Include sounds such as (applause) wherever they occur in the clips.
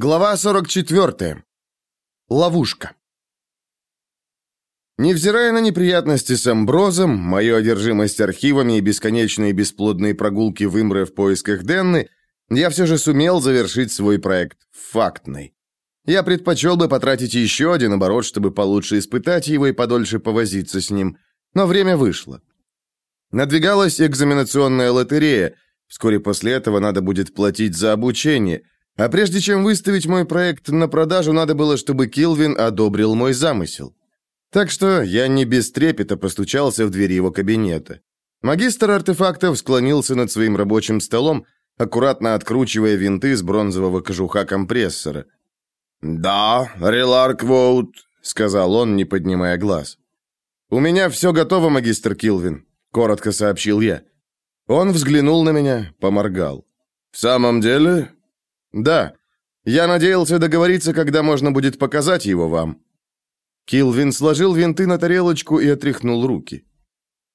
Глава 44. Ловушка. Невзирая на неприятности с Амброзом, мою одержимость архивами и бесконечные бесплодные прогулки в Имре в поисках Денны, я все же сумел завершить свой проект фактный. Я предпочел бы потратить еще один оборот, чтобы получше испытать его и подольше повозиться с ним, но время вышло. Надвигалась экзаменационная лотерея, вскоре после этого надо будет платить за обучение – а прежде чем выставить мой проект на продажу, надо было, чтобы Килвин одобрил мой замысел. Так что я не без трепета постучался в дверь его кабинета. Магистр артефактов склонился над своим рабочим столом, аккуратно откручивая винты с бронзового кожуха компрессора. «Да, Реларк Воут», — сказал он, не поднимая глаз. «У меня все готово, магистр Килвин», — коротко сообщил я. Он взглянул на меня, поморгал. «В самом деле? «Да. Я надеялся договориться, когда можно будет показать его вам». Килвин сложил винты на тарелочку и отряхнул руки.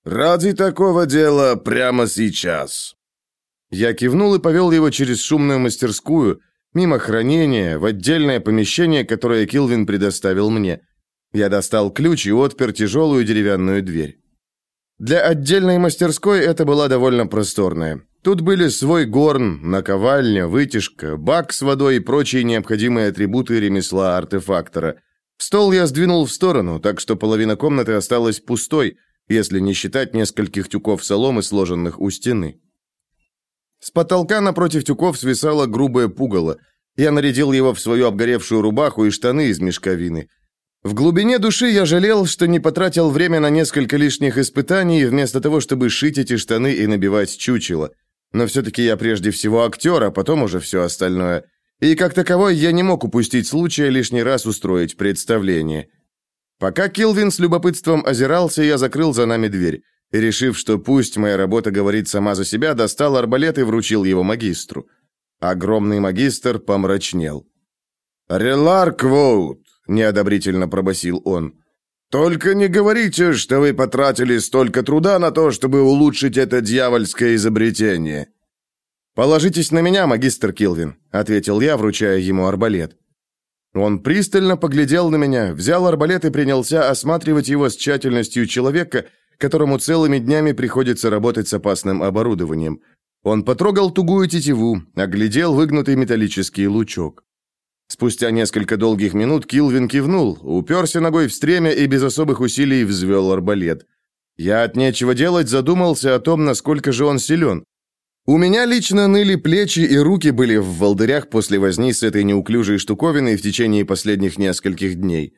«Ради такого дела прямо сейчас». Я кивнул и повел его через шумную мастерскую, мимо хранения, в отдельное помещение, которое Килвин предоставил мне. Я достал ключ и отпер тяжелую деревянную дверь. Для отдельной мастерской это была довольно просторная. Тут были свой горн, наковальня, вытяжка, бак с водой и прочие необходимые атрибуты ремесла артефактора. Стол я сдвинул в сторону, так что половина комнаты осталась пустой, если не считать нескольких тюков соломы, сложенных у стены. С потолка напротив тюков свисало грубое пугало. Я нарядил его в свою обгоревшую рубаху и штаны из мешковины. В глубине души я жалел, что не потратил время на несколько лишних испытаний, вместо того, чтобы шить эти штаны и набивать чучело. Но все-таки я прежде всего актер, а потом уже все остальное. И как таковой я не мог упустить случая лишний раз устроить представление. Пока Килвин с любопытством озирался, я закрыл за нами дверь. И, решив, что пусть моя работа говорит сама за себя, достал арбалет и вручил его магистру. Огромный магистр помрачнел. «Релар Квоут!» — неодобрительно пробасил он. «Только не говорите, что вы потратили столько труда на то, чтобы улучшить это дьявольское изобретение». «Положитесь на меня, магистр Килвин», — ответил я, вручая ему арбалет. Он пристально поглядел на меня, взял арбалет и принялся осматривать его с тщательностью человека, которому целыми днями приходится работать с опасным оборудованием. Он потрогал тугую тетиву, оглядел выгнутый металлический лучок. Спустя несколько долгих минут Килвин кивнул, уперся ногой в стремя и без особых усилий взвел арбалет. Я от нечего делать задумался о том, насколько же он силен. У меня лично ныли плечи и руки были в волдырях после возни с этой неуклюжей штуковиной в течение последних нескольких дней.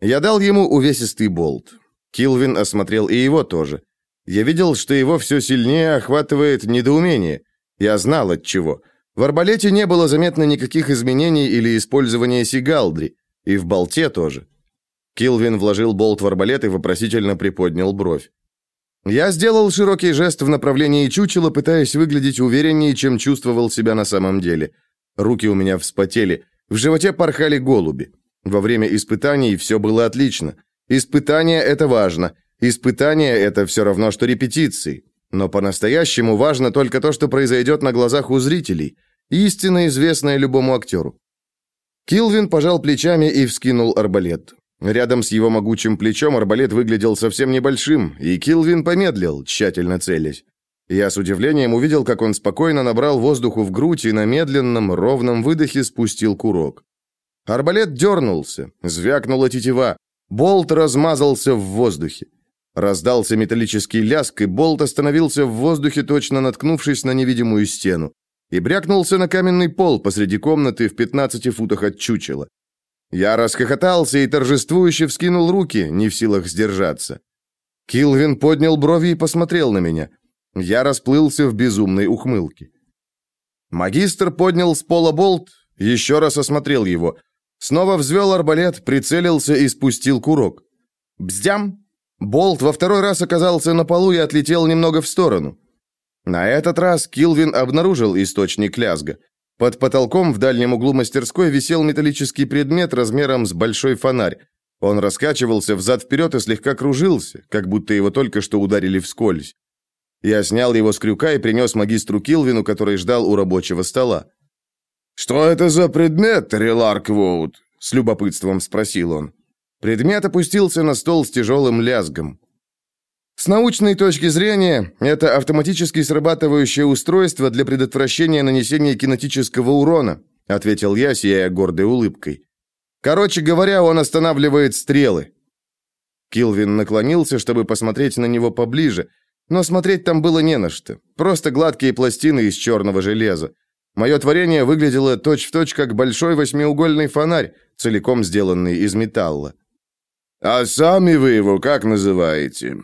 Я дал ему увесистый болт. Килвин осмотрел и его тоже. Я видел, что его все сильнее охватывает недоумение. Я знал от чего. В арбалете не было заметно никаких изменений или использования сигалдри, и в болте тоже. Килвин вложил болт в арбалет и вопросительно приподнял бровь. Я сделал широкий жест в направлении чучела, пытаясь выглядеть увереннее, чем чувствовал себя на самом деле. Руки у меня вспотели, в животе порхали голуби. Во время испытаний все было отлично. Испытания – это важно. Испытания – это все равно, что репетиции. Но по-настоящему важно только то, что произойдет на глазах у зрителей, истинно известное любому актеру. Килвин пожал плечами и вскинул арбалет. Рядом с его могучим плечом арбалет выглядел совсем небольшим, и Килвин помедлил, тщательно целясь. Я с удивлением увидел, как он спокойно набрал воздуху в грудь и на медленном, ровном выдохе спустил курок. Арбалет дернулся, звякнула тетива, болт размазался в воздухе. Раздался металлический ляск, и болт остановился в воздухе, точно наткнувшись на невидимую стену, и брякнулся на каменный пол посреди комнаты в 15 футах от чучела. Я расхохотался и торжествующе вскинул руки, не в силах сдержаться. Килвин поднял брови и посмотрел на меня. Я расплылся в безумной ухмылке. Магистр поднял с пола болт, еще раз осмотрел его. Снова взвел арбалет, прицелился и спустил курок. Бздям! Болт во второй раз оказался на полу и отлетел немного в сторону. На этот раз Килвин обнаружил источник лязга. Под потолком в дальнем углу мастерской висел металлический предмет размером с большой фонарь. Он раскачивался взад-вперед и слегка кружился, как будто его только что ударили вскользь. Я снял его с крюка и принес магистру Килвину, который ждал у рабочего стола. «Что это за предмет, Релар Квоут?» — с любопытством спросил он. Предмет опустился на стол с тяжелым лязгом. С научной точки зрения, это автоматически срабатывающее устройство для предотвращения нанесения кинетического урона, ответил я, сияя гордой улыбкой. Короче говоря, он останавливает стрелы. Килвин наклонился, чтобы посмотреть на него поближе, но смотреть там было не на что. Просто гладкие пластины из черного железа. Мое творение выглядело точь-в-точь, точь, как большой восьмиугольный фонарь, целиком сделанный из металла. «А сами вы его как называете?»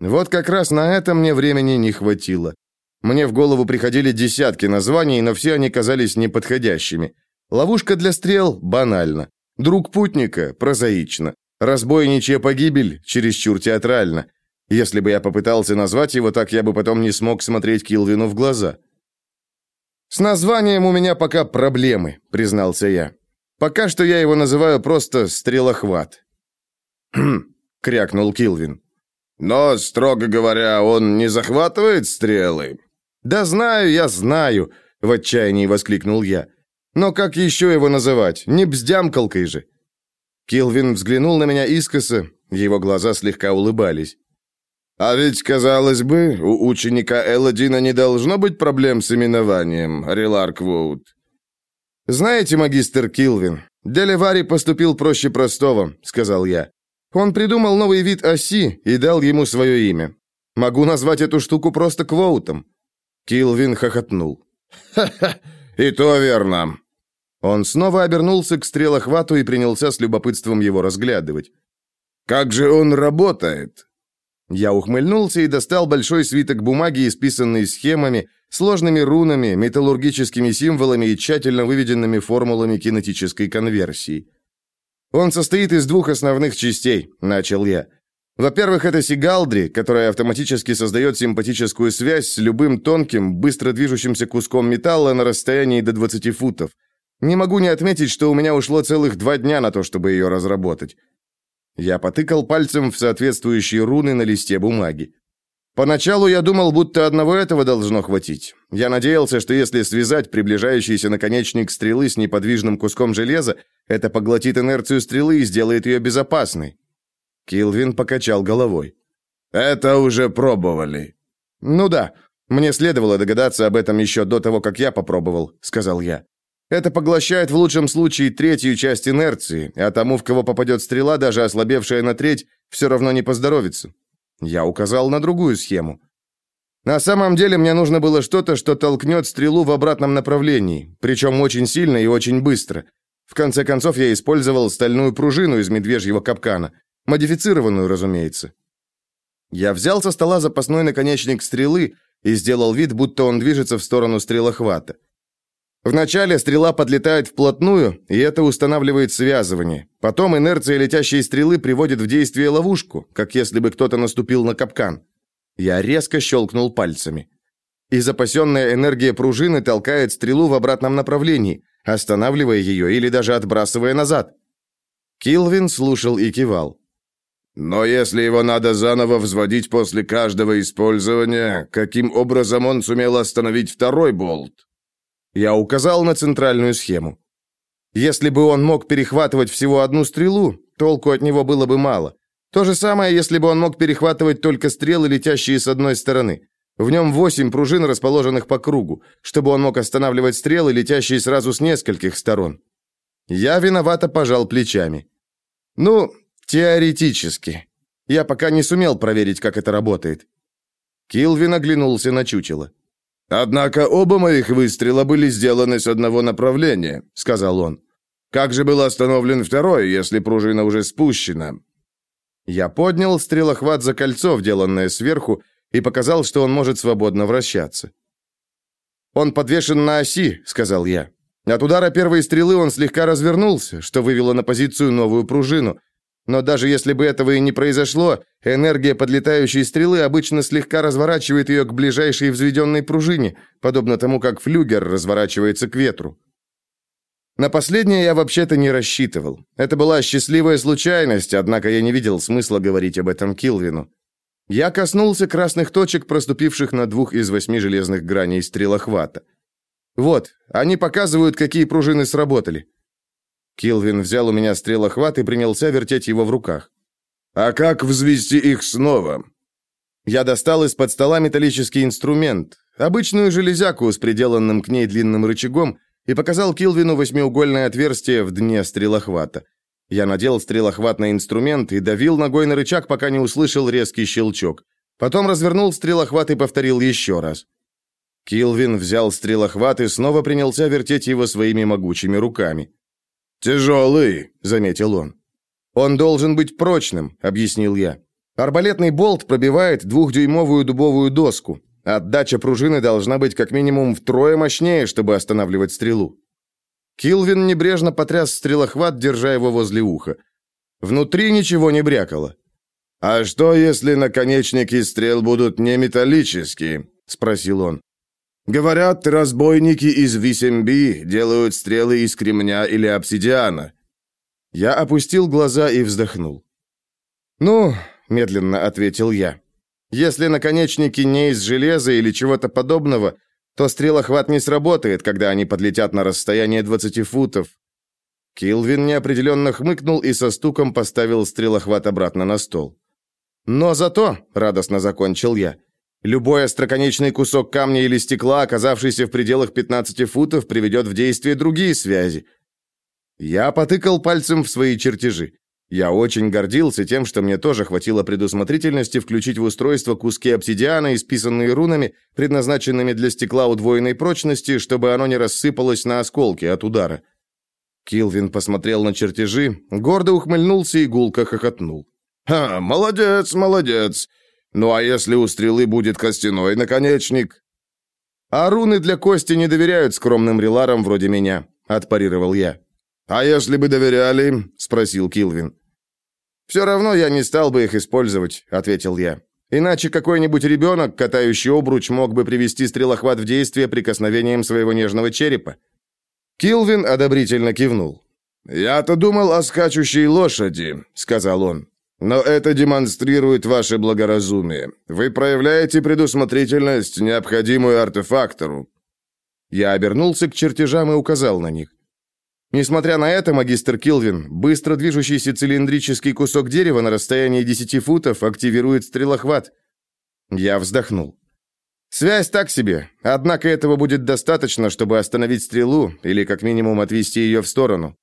Вот как раз на это мне времени не хватило. Мне в голову приходили десятки названий, но все они казались неподходящими. Ловушка для стрел – банально. Друг путника – прозаично. Разбойничья погибель – чересчур театрально. Если бы я попытался назвать его так, я бы потом не смог смотреть Килвину в глаза. «С названием у меня пока проблемы», — признался я. «Пока что я его называю просто «стрелохват». (clears throat) Крякнул Килвин. «Но, строго говоря, он не захватывает стрелы?» «Да знаю, я знаю», — в отчаянии воскликнул я. «Но как еще его называть? Не бздямкалкой же». Килвин взглянул на меня искоса, его глаза слегка улыбались. А ведь, казалось бы, у ученика Элладина не должно быть проблем с именованием, Реларквуд. Знаете, магистр Килвин, Делевари поступил проще простого, сказал я. Он придумал новый вид оси и дал ему свое имя. Могу назвать эту штуку просто квоутом. Килвин хохотнул. «Ха-ха, и то верно». Он снова обернулся к стрелохвату и принялся с любопытством его разглядывать. «Как же он работает?» Я ухмыльнулся и достал большой свиток бумаги, исписанный схемами, сложными рунами, металлургическими символами и тщательно выведенными формулами кинетической конверсии. Он состоит из двух основных частей, начал я. Во-первых, это сигалдри, которая автоматически создает симпатическую связь с любым тонким, быстро движущимся куском металла на расстоянии до 20 футов. Не могу не отметить, что у меня ушло целых два дня на то, чтобы ее разработать. Я потыкал пальцем в соответствующие руны на листе бумаги. Поначалу я думал, будто одного этого должно хватить. Я надеялся, что если связать приближающийся наконечник стрелы с неподвижным куском железа, это поглотит инерцию стрелы и сделает ее безопасной. Килвин покачал головой. «Это уже пробовали». «Ну да, мне следовало догадаться об этом еще до того, как я попробовал», — сказал я. Это поглощает в лучшем случае третью часть инерции, а тому, в кого попадет стрела, даже ослабевшая на треть, все равно не поздоровится. Я указал на другую схему. На самом деле мне нужно было что-то, что толкнет стрелу в обратном направлении, причем очень сильно и очень быстро. В конце концов, я использовал стальную пружину из медвежьего капкана, модифицированную, разумеется. Я взял со стола запасной наконечник стрелы и сделал вид, будто он движется в сторону стрелохвата. Вначале стрела подлетает вплотную, и это устанавливает связывание. Потом инерция летящей стрелы приводит в действие ловушку, как если бы кто-то наступил на капкан. Я резко щелкнул пальцами. И запасенная энергия пружины толкает стрелу в обратном направлении, останавливая ее или даже отбрасывая назад. Килвин слушал и кивал. «Но если его надо заново взводить после каждого использования, каким образом он сумел остановить второй болт?» Я указал на центральную схему. Если бы он мог перехватывать всего одну стрелу, толку от него было бы мало. То же самое, если бы он мог перехватывать только стрелы, летящие с одной стороны. В нем восемь пружин, расположенных по кругу, чтобы он мог останавливать стрелы, летящие сразу с нескольких сторон. Я виновато пожал плечами. Ну, теоретически. Я пока не сумел проверить, как это работает. Килвин оглянулся на чучело. «Однако оба моих выстрела были сделаны с одного направления», — сказал он. «Как же был остановлен второй, если пружина уже спущена?» Я поднял стрелохват за кольцо, вделанное сверху, и показал, что он может свободно вращаться. «Он подвешен на оси», — сказал я. От удара первой стрелы он слегка развернулся, что вывело на позицию новую пружину, но даже если бы этого и не произошло, энергия подлетающей стрелы обычно слегка разворачивает ее к ближайшей взведенной пружине, подобно тому, как флюгер разворачивается к ветру. На последнее я вообще-то не рассчитывал. Это была счастливая случайность, однако я не видел смысла говорить об этом Килвину. Я коснулся красных точек, проступивших на двух из восьми железных граней стрелохвата. Вот, они показывают, какие пружины сработали. Килвин взял у меня стрелохват и принялся вертеть его в руках. А как взвести их снова? Я достал из-под стола металлический инструмент, обычную железяку с приделанным к ней длинным рычагом, и показал Килвину восьмиугольное отверстие в дне стрелохвата. Я надел стрелохват на инструмент и давил ногой на рычаг, пока не услышал резкий щелчок. Потом развернул стрелохват и повторил еще раз. Килвин взял стрелохват и снова принялся вертеть его своими могучими руками. «Тяжелый», — заметил он. «Он должен быть прочным», — объяснил я. «Арбалетный болт пробивает двухдюймовую дубовую доску. Отдача пружины должна быть как минимум втрое мощнее, чтобы останавливать стрелу». Килвин небрежно потряс стрелохват, держа его возле уха. Внутри ничего не брякало. «А что, если наконечники стрел будут не металлические?» — спросил он. «Говорят, разбойники из Висемби делают стрелы из кремня или обсидиана». Я опустил глаза и вздохнул. «Ну, — медленно ответил я, — если наконечники не из железа или чего-то подобного, то стрелохват не сработает, когда они подлетят на расстояние 20 футов. Килвин неопределенно хмыкнул и со стуком поставил стрелохват обратно на стол. «Но зато», — радостно закончил я, — «любой остроконечный кусок камня или стекла, оказавшийся в пределах 15 футов, приведет в действие другие связи». Я потыкал пальцем в свои чертежи. Я очень гордился тем, что мне тоже хватило предусмотрительности включить в устройство куски обсидиана, исписанные рунами, предназначенными для стекла удвоенной прочности, чтобы оно не рассыпалось на осколки от удара. Килвин посмотрел на чертежи, гордо ухмыльнулся и гулко хохотнул. «Ха, молодец, молодец! Ну а если у стрелы будет костяной наконечник?» «А руны для кости не доверяют скромным реларам вроде меня», — отпарировал я. «А если бы доверяли?» — спросил Килвин. «Все равно я не стал бы их использовать», — ответил я. «Иначе какой-нибудь ребенок, катающий обруч, мог бы привести стрелохват в действие прикосновением своего нежного черепа». Килвин одобрительно кивнул. «Я-то думал о скачущей лошади», — сказал он. «Но это демонстрирует ваше благоразумие. Вы проявляете предусмотрительность, необходимую артефактору». Я обернулся к чертежам и указал на них. Несмотря на это, магистр Килвин, быстро движущийся цилиндрический кусок дерева на расстоянии 10 футов активирует стрелохват. Я вздохнул. Связь так себе, однако этого будет достаточно, чтобы остановить стрелу или как минимум отвести ее в сторону.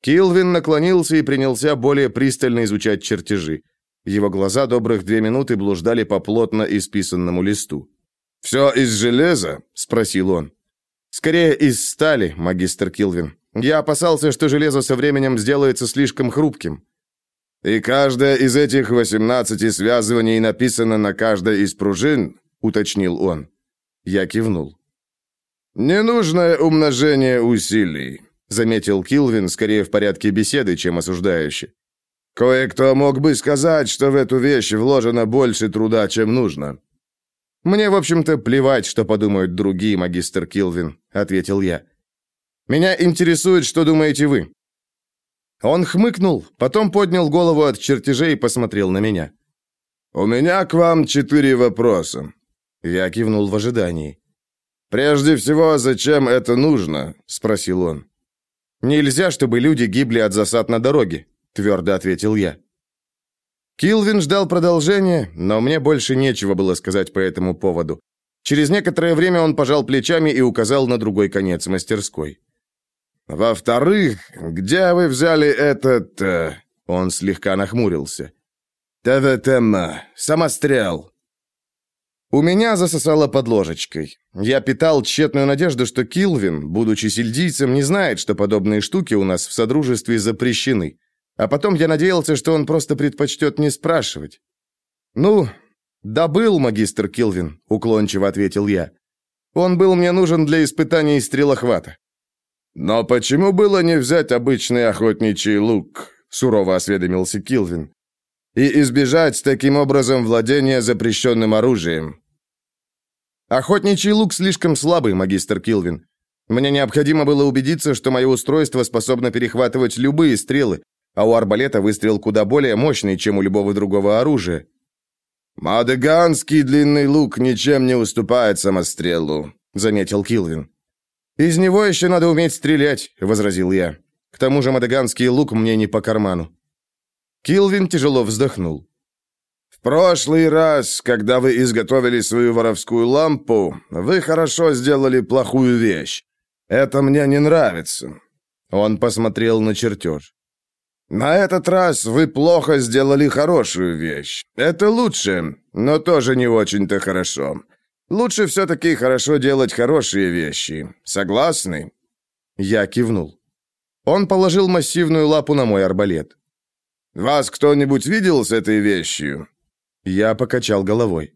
Килвин наклонился и принялся более пристально изучать чертежи. Его глаза добрых две минуты блуждали по плотно исписанному листу. «Все из железа?» — спросил он. «Скорее из стали, магистр Килвин. Я опасался, что железо со временем сделается слишком хрупким. И каждая из этих 18 связываний написана на каждой из пружин, уточнил он. Я кивнул. Ненужное умножение усилий, заметил Килвин, скорее в порядке беседы, чем осуждающий. Кое-кто мог бы сказать, что в эту вещь вложено больше труда, чем нужно. Мне, в общем-то, плевать, что подумают другие, магистр Килвин, ответил я. Меня интересует, что думаете вы». Он хмыкнул, потом поднял голову от чертежей и посмотрел на меня. «У меня к вам четыре вопроса». Я кивнул в ожидании. «Прежде всего, зачем это нужно?» – спросил он. «Нельзя, чтобы люди гибли от засад на дороге», – твердо ответил я. Килвин ждал продолжения, но мне больше нечего было сказать по этому поводу. Через некоторое время он пожал плечами и указал на другой конец мастерской. Во-вторых, где вы взяли этот...» э, Он слегка нахмурился. «ТВТМ, самострел». У меня засосало под ложечкой. Я питал тщетную надежду, что Килвин, будучи сельдийцем, не знает, что подобные штуки у нас в Содружестве запрещены. А потом я надеялся, что он просто предпочтет не спрашивать. «Ну, да был, магистр Килвин», — уклончиво ответил я. «Он был мне нужен для испытаний стрелохвата». «Но почему было не взять обычный охотничий лук?» — сурово осведомился Килвин. «И избежать таким образом владения запрещенным оружием». «Охотничий лук слишком слабый, магистр Килвин. Мне необходимо было убедиться, что мое устройство способно перехватывать любые стрелы, а у арбалета выстрел куда более мощный, чем у любого другого оружия». «Мадеганский длинный лук ничем не уступает самострелу», — заметил Килвин. «Из него еще надо уметь стрелять», — возразил я. «К тому же мадаганский лук мне не по карману». Килвин тяжело вздохнул. «В прошлый раз, когда вы изготовили свою воровскую лампу, вы хорошо сделали плохую вещь. Это мне не нравится». Он посмотрел на чертеж. «На этот раз вы плохо сделали хорошую вещь. Это лучше, но тоже не очень-то хорошо. Лучше все-таки хорошо делать хорошие вещи. Согласны?» Я кивнул. Он положил массивную лапу на мой арбалет. «Вас кто-нибудь видел с этой вещью?» Я покачал головой.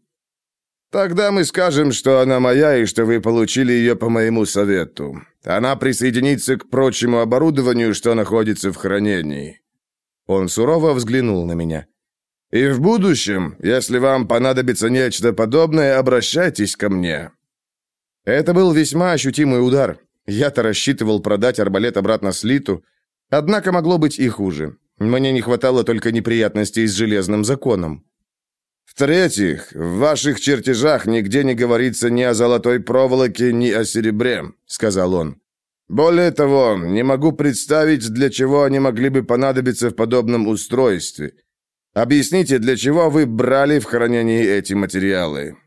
«Тогда мы скажем, что она моя и что вы получили ее по моему совету. Она присоединится к прочему оборудованию, что находится в хранении». Он сурово взглянул на меня. И в будущем, если вам понадобится нечто подобное, обращайтесь ко мне». Это был весьма ощутимый удар. Я-то рассчитывал продать арбалет обратно Слиту, однако могло быть и хуже. Мне не хватало только неприятностей с железным законом. В-третьих, в ваших чертежах нигде не говорится ни о золотой проволоке, ни о серебре, сказал он. Более того, не могу представить, для чего они могли бы понадобиться в подобном устройстве. Объясните, для чего вы брали в хранении эти материалы?»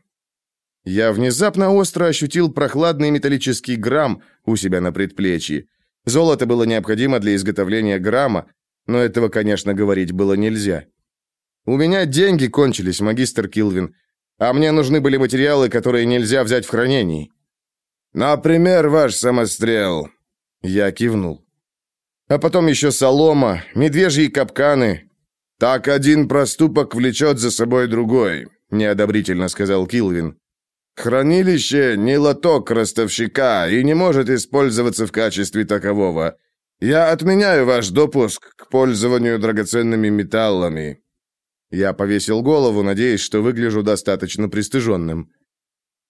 Я внезапно остро ощутил прохладный металлический грамм у себя на предплечье. Золото было необходимо для изготовления грамма, но этого, конечно, говорить было нельзя. «У меня деньги кончились, магистр Килвин, а мне нужны были материалы, которые нельзя взять в хранении». «Например, ваш самострел». Я кивнул. «А потом еще солома, медвежьи капканы, «Так один проступок влечет за собой другой», — неодобрительно сказал Килвин. «Хранилище — не лоток ростовщика и не может использоваться в качестве такового. Я отменяю ваш допуск к пользованию драгоценными металлами». Я повесил голову, надеясь, что выгляжу достаточно пристыженным.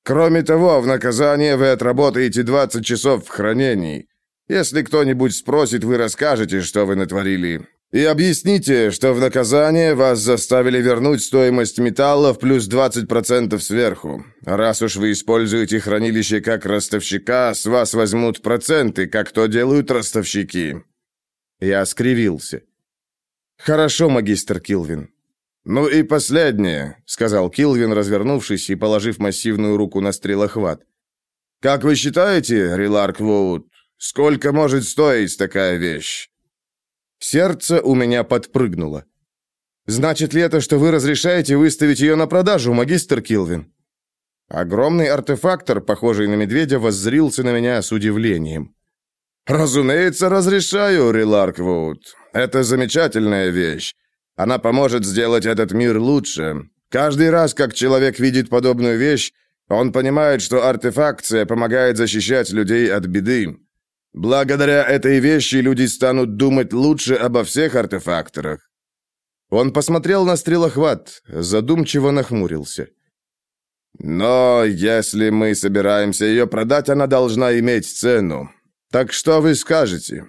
«Кроме того, в наказание вы отработаете 20 часов в хранении. Если кто-нибудь спросит, вы расскажете, что вы натворили. И объясните, что в наказание вас заставили вернуть стоимость металлов плюс 20% сверху. Раз уж вы используете хранилище как ростовщика, с вас возьмут проценты, как то делают ростовщики». Я скривился. «Хорошо, магистр Килвин». «Ну и последнее», — сказал Килвин, развернувшись и положив массивную руку на стрелохват. «Как вы считаете, Риларк Воут, сколько может стоить такая вещь?» Сердце у меня подпрыгнуло. «Значит ли это, что вы разрешаете выставить ее на продажу, магистр Килвин?» Огромный артефактор, похожий на медведя, воззрился на меня с удивлением. «Разумеется, разрешаю, Риларквуд. Это замечательная вещь. Она поможет сделать этот мир лучше. Каждый раз, как человек видит подобную вещь, он понимает, что артефакция помогает защищать людей от беды. Благодаря этой вещи люди станут думать лучше обо всех артефакторах. Он посмотрел на стрелохват, задумчиво нахмурился. Но если мы собираемся ее продать, она должна иметь цену. Так что вы скажете?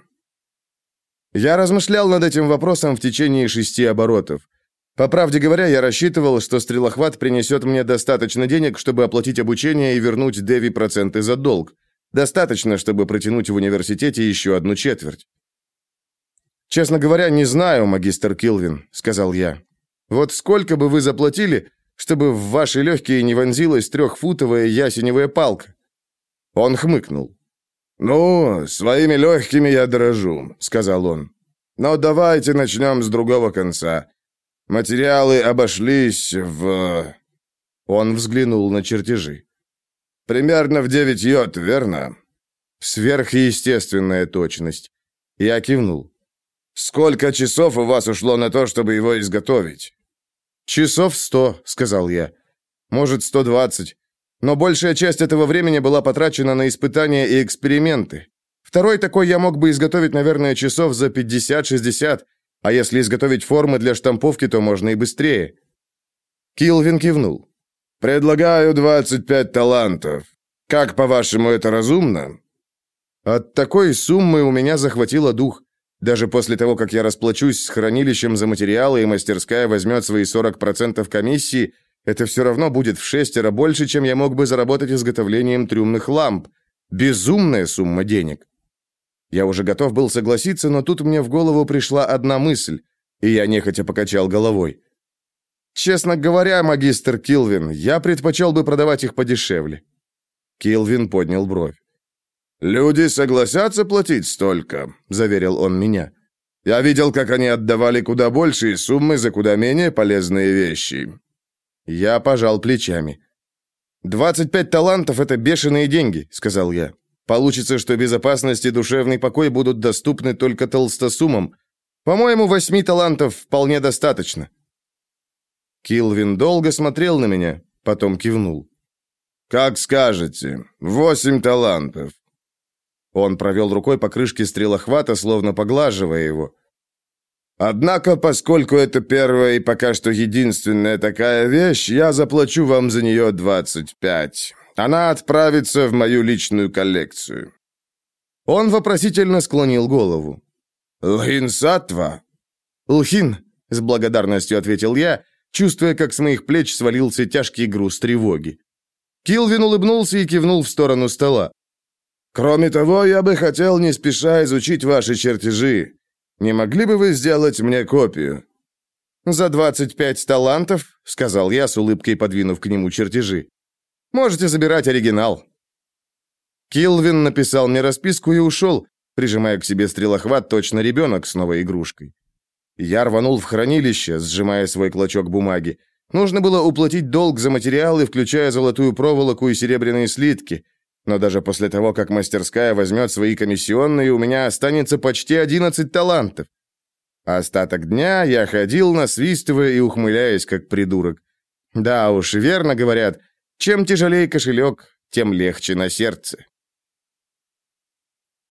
Я размышлял над этим вопросом в течение шести оборотов. По правде говоря, я рассчитывал, что стрелохват принесет мне достаточно денег, чтобы оплатить обучение и вернуть Деви проценты за долг. Достаточно, чтобы протянуть в университете еще одну четверть. «Честно говоря, не знаю, магистр Килвин», — сказал я. «Вот сколько бы вы заплатили, чтобы в ваши легкие не вонзилась трехфутовая ясеневая палка?» Он хмыкнул. «Ну, своими легкими я дорожу», — сказал он. «Но давайте начнем с другого конца. Материалы обошлись в...» Он взглянул на чертежи. Примерно в девять йод, верно? Сверхъестественная точность. Я кивнул. Сколько часов у вас ушло на то, чтобы его изготовить? Часов сто, сказал я. Может, сто двадцать. Но большая часть этого времени была потрачена на испытания и эксперименты. Второй такой я мог бы изготовить, наверное, часов за 50-60, а если изготовить формы для штамповки, то можно и быстрее. Килвин кивнул. Предлагаю 25 талантов. Как, по-вашему, это разумно? От такой суммы у меня захватило дух. Даже после того, как я расплачусь с хранилищем за материалы и мастерская возьмет свои 40% комиссии, это все равно будет в шестеро больше, чем я мог бы заработать изготовлением трюмных ламп. Безумная сумма денег. Я уже готов был согласиться, но тут мне в голову пришла одна мысль, и я нехотя покачал головой. Честно говоря, магистр Килвин, я предпочел бы продавать их подешевле. Килвин поднял бровь. «Люди согласятся платить столько», — заверил он меня. «Я видел, как они отдавали куда большие суммы за куда менее полезные вещи». Я пожал плечами. «Двадцать пять талантов — это бешеные деньги», — сказал я. «Получится, что безопасность и душевный покой будут доступны только толстосумам. По-моему, восьми талантов вполне достаточно». Килвин долго смотрел на меня, потом кивнул. «Как скажете. Восемь талантов». Он провел рукой по крышке стрелохвата, словно поглаживая его. «Однако, поскольку это первая и пока что единственная такая вещь, я заплачу вам за нее двадцать пять. Она отправится в мою личную коллекцию». Он вопросительно склонил голову. «Лхин Сатва?» «Лхин», — с благодарностью ответил я, чувствуя, как с моих плеч свалился тяжкий груз тревоги. Килвин улыбнулся и кивнул в сторону стола. «Кроме того, я бы хотел не спеша изучить ваши чертежи. Не могли бы вы сделать мне копию?» «За двадцать пять талантов», — сказал я, с улыбкой подвинув к нему чертежи. «Можете забирать оригинал». Килвин написал мне расписку и ушел, прижимая к себе стрелохват точно ребенок с новой игрушкой. Я рванул в хранилище, сжимая свой клочок бумаги. Нужно было уплатить долг за материалы, включая золотую проволоку и серебряные слитки. Но даже после того, как мастерская возьмет свои комиссионные, у меня останется почти 11 талантов. Остаток дня я ходил, насвистывая и ухмыляясь, как придурок. Да уж, верно говорят, чем тяжелее кошелек, тем легче на сердце.